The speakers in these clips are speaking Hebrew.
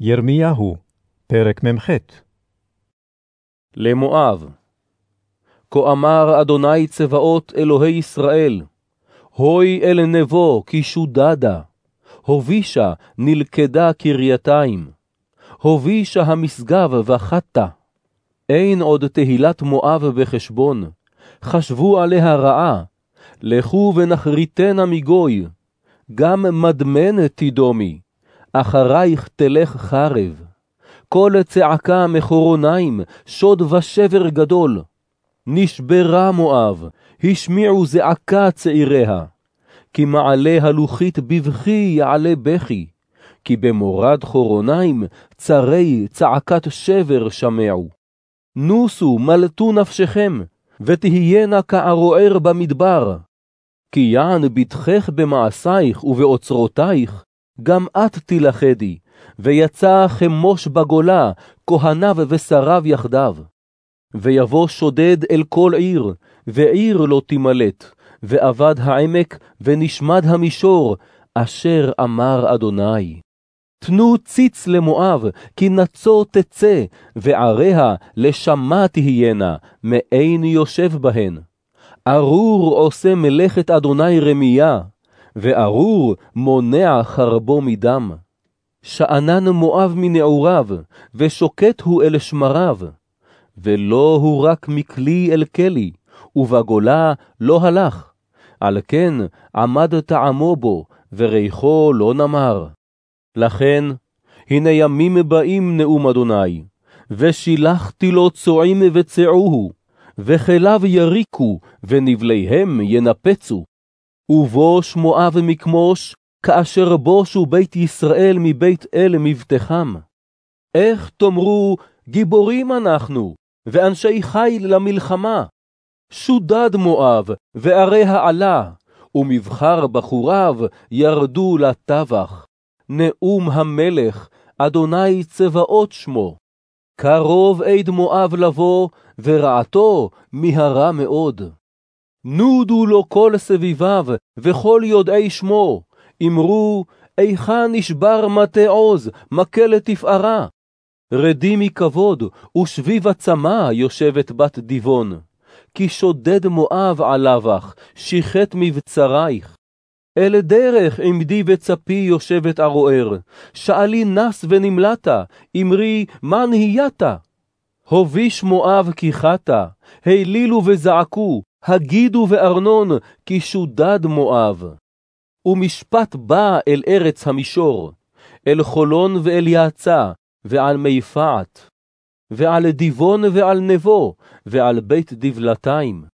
ירמיהו, פרק מ"ח למואב. כה אמר אדוני צבאות אלוהי ישראל, הוי אל נבו כי שודדה, הובישה נלכדה קרייתיים, הובישה המשגב וחתה. אין עוד תהילת מואב בחשבון, חשבו עליה רעה, לכו ונחריתנה מגוי, גם מדמן תדומי, אחרייך תלך חרב. כל צעקה מחורוניים, שוד ושבר גדול. נשברה מואב, השמיעו זעקה צעיריה. כי מעלה הלוחית בבכי יעלה בכי, כי במורד חורוניים צרי צעקת שבר שמעו. נוסו מלטו נפשכם, ותהיינה כערוער במדבר. כי יען ביטחך במעשייך ובאוצרותייך, גם את תילכדי, ויצא חמוש בגולה, כהניו ושריו יחדיו. ויבוא שודד אל כל עיר, ועיר לא תימלט, ואבד העמק, ונשמד המישור, אשר אמר אדוני. תנו ציץ למואב, כי נצו תצא, ועריה לשמה תהיינה, מאין יושב בהן. ארור עושה מלאכת אדוני רמייה, וארור מונע חרבו מדם. שאנן מואב מנעוריו, ושוקט הוא אל שמריו. ולא הוא רק מכלי אל כלי, ובגולה לא הלך. על כן עמד טעמו בו, וריחו לא נמר. לכן, הנה ימים באים נאום אדוני, ושילחתי לו צועים וצעוהו, וכליו יריקו, ונבליהם ינפצו. ובוש מואב מכמוש, כאשר בושו בית ישראל מבית אל מבטחם. איך תאמרו, גיבורים אנחנו, ואנשי חיל למלחמה? שודד מואב, ועריה עלה, ומבחר בחוריו ירדו לטבח. נאום המלך, אדוני צבאות שמו. קרוב עד מואב לבוא, ורעתו מהרה מאוד. נודו לו כל סביביו, וכל יודעי שמו, אמרו, איכה נשבר מטה עוז, מכה לתפארה. רדי מכבוד, ושביב הצמא יושבת בת דיבון. כי שודד מואב עלבך, שיחת מבצרייך. אל דרך עמדי וצפי יושבת ערוער, שאלי נס ונמלטה, אמרי, מה נהיית? הוביש מואב כי חטא, העלילו וזעקו, הגידו וארנון, כי שודד מואב. ומשפט בא אל ארץ המישור, אל חולון ואל יעצה, ועל מיפעת, ועל דיבון ועל נבו, ועל בית דבלתיים,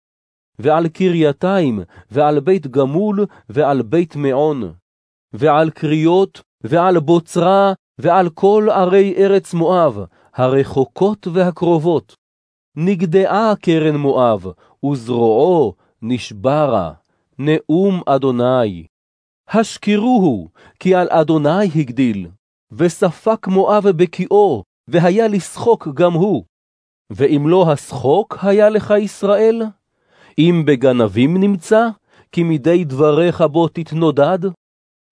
ועל קרייתיים, ועל בית גמול, ועל בית מעון, ועל קריות, ועל בוצרה, ועל כל ערי ארץ מואב, הרחוקות והקרובות. נגדעה קרן מואב, וזרועו נשברה, נאום אדוני. השכירוהו, כי על אדוני הגדיל, וספק מואב בקיאו, והיה לשחוק גם הוא. ואם לא השחוק היה לך ישראל? אם בגנבים נמצא, כי מדי דבריך בו תתנודד?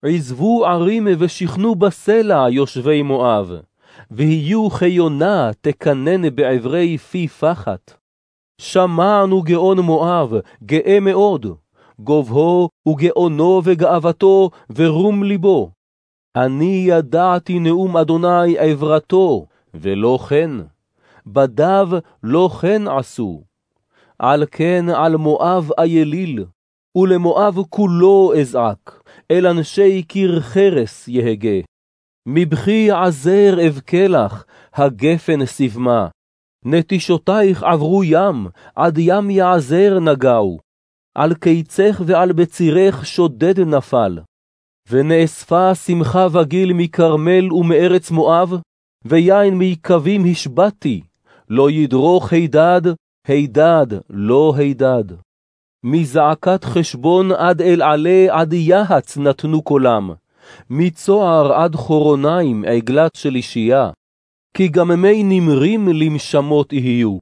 עזבו ערים ושכנו בסלע יושבי מואב, ויהיו כיונה תקנן בעברי פי פחת. שמענו גאון מואב, גאה מאוד, גובהו וגאונו וגאוותו ורום ליבו. אני ידעתי נאום אדוני עברתו, ולא כן. בדיו לא כן עשו. על כן על מואב אייליל, ולמואב כולו אזעק, אל אנשי קיר חרס יהגה. מבכי עזר אבכה לך, הגפן סבמה. נטישותייך עברו ים, עד ים יעזר נגעו. על קיצך ועל בצירך שודד נפל. ונאספה שמחה וגיל מכרמל ומארץ מואב, ויין מיקבים השבתי, לא ידרוך הידד, הידד לא הידד. מזעקת חשבון עד אל עלה עד יהץ נתנו קולם, מצוער עד חורוניים עגלת שלישייה, כי גם מי נמרים למשמות יהיו.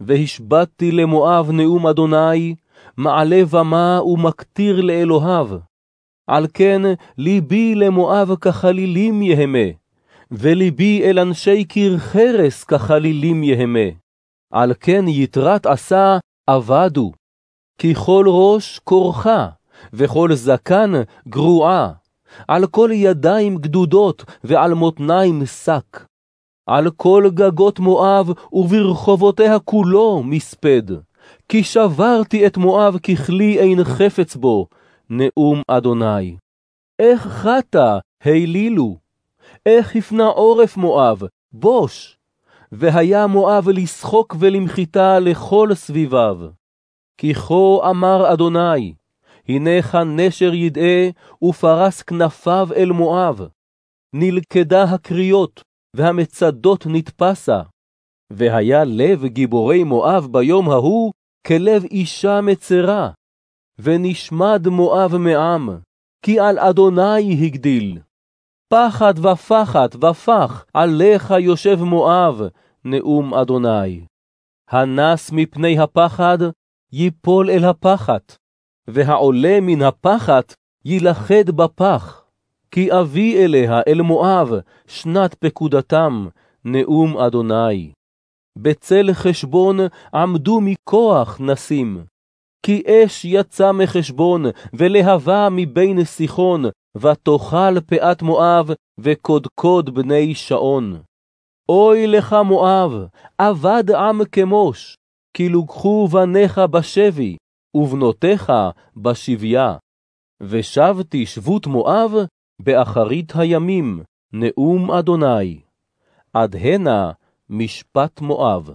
והשבתי למואב נאום אדוני, מעלה במה ומקטיר לאלוהיו. על כן ליבי למואב כחלילים יהמה, ולבי אל אנשי קיר חרס כחלילים יהמה. על כן יתרת עשה אבדו. כי כל ראש כורחה, וכל זקן גרועה, על כל ידיים גדודות, ועל מותניים שק. על כל גגות מואב, וברחובותיה כולו מספד. כי שברתי את מואב ככלי אין חפץ בו, נאום אדוני. איך חטא העלילו, איך הפנה עורף מואב, בוש. והיה מואב לשחוק ולמחיתה לכל סביביו. כי כה אמר אדוני, הנך נשר ידעה, ופרס כנפיו אל מואב. נלכדה הקריות, והמצדות נתפסה. והיה לב גיבורי מואב ביום ההוא, כלב אישה מצרה. ונשמד מואב מעם, כי על אדוני הגדיל. פחד ופחת ופח עליך יושב מואב, נאום אדוני. הנס מפני הפחד, ייפול אל הפחת, והעולה מן הפחת, יילכד בפח. כי אביא אליה אל מואב, שנת פקודתם, נאום אדוני. בצל חשבון עמדו מכוח נסים. כי אש יצא מחשבון, ולהבה מבין סיחון, ותאכל פאת מואב, וקודקוד בני שעון. אוי לך מואב, אבד עם כמוש, כי לוקחו בניך בשבי, ובנותיך בשביה. ושבתי שבות מואב באחרית הימים, נאום אדוני. עד הנה משפט מואב.